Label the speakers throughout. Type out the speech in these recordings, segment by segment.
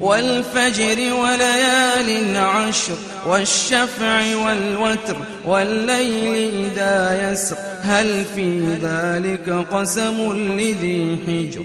Speaker 1: والفجر وليال عشر والشفع والوتر والليل إذا يسر هل في ذلك قسم لذي حجر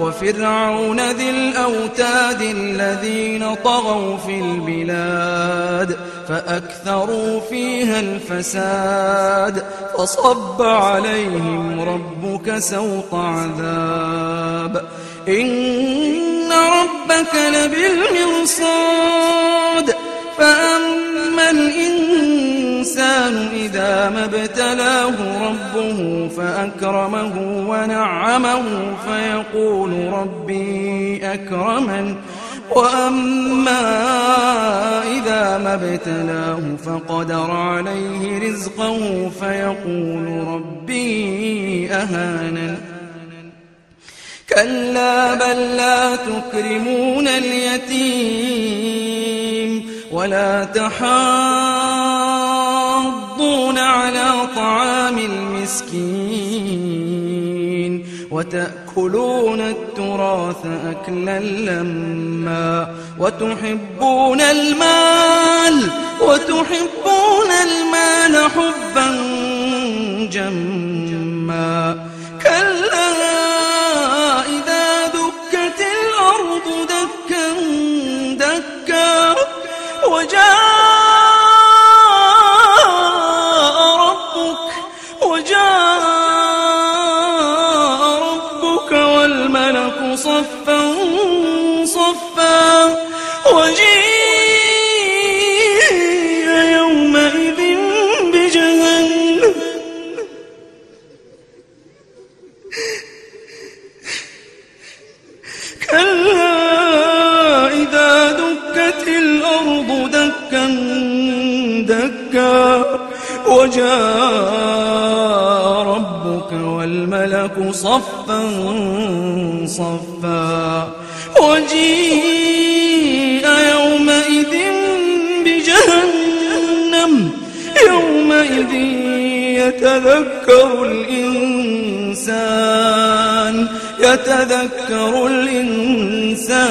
Speaker 1: وفرعون ذي الأوتاد الذين طغوا في البلاد فأكثروا فيها الفساد فصب عليهم ربك سوط عذاب إن ربك لبالمرصاد فأما الإنسان إذا ما ابتلاه ربه فأكرمه ونعمه فيقول ربي أكرمن. وأما إذا ما ابتلاه فقدر عليه رزقه فيقول ربي أهانن. كلا بل لا تكرمون اليتيم ولا تحاضون على طعام المسكين وتأكلون التراث أكلا لما وتحبون المال وتحبون المال حبا وجاء ربك والملك صفا صفا. وجيء يومئذ بجهنم. يومئذ يتذكر الإنسان يتذكر الإنسان.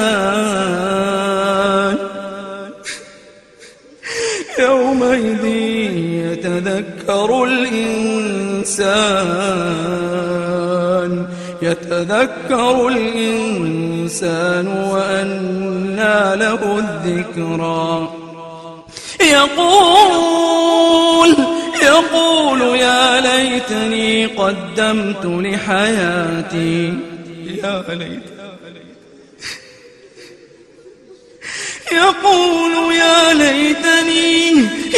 Speaker 1: يتذكر الإنسان يتذكر الإنسان وأنى له الذكرى. يقول يقول يا ليتني قدمت لحياتي. يا ليت يقول يا ليتني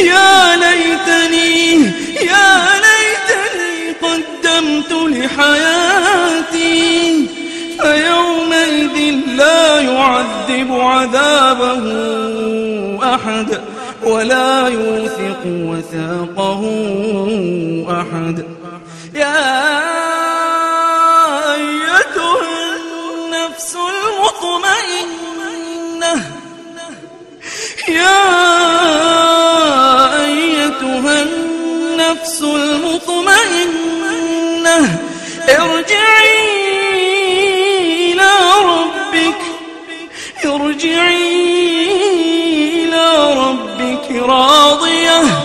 Speaker 1: يا ليتني يعذب عذابه أحد ولا يوثق وثاقه أحد. يا أيتها النفس المطمئنة يا أيتها النفس المطمئنة ارجعي ارجعي إلى ربك راضية.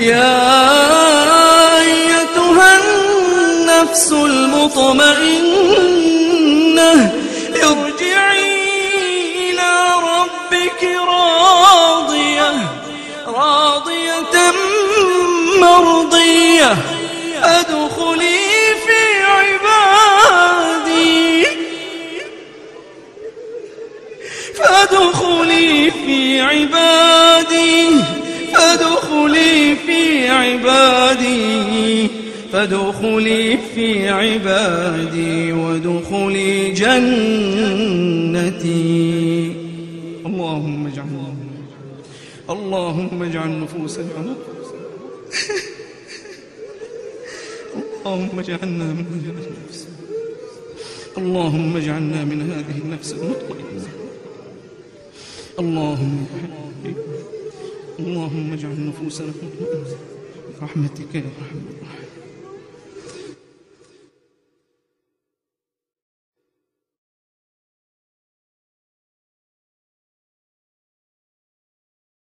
Speaker 1: يا أيتها النفس المطمئنة ارجعي إلى ربك راضية راضية مرضية أدخلي في عبادي. فأدخلي في عبادي. عبادي فادخلي في عبادي وادخلي جنتي. اللهم اجعلنا اللهم اجعل نفوسنا اللهم اجعلنا من هذه النفس اللهم اجعلنا من هذه النفس المطمئنة. اللهم اللهم اجعل نفوسنا مطمئنة. برحمتك يا ارحم الراحمين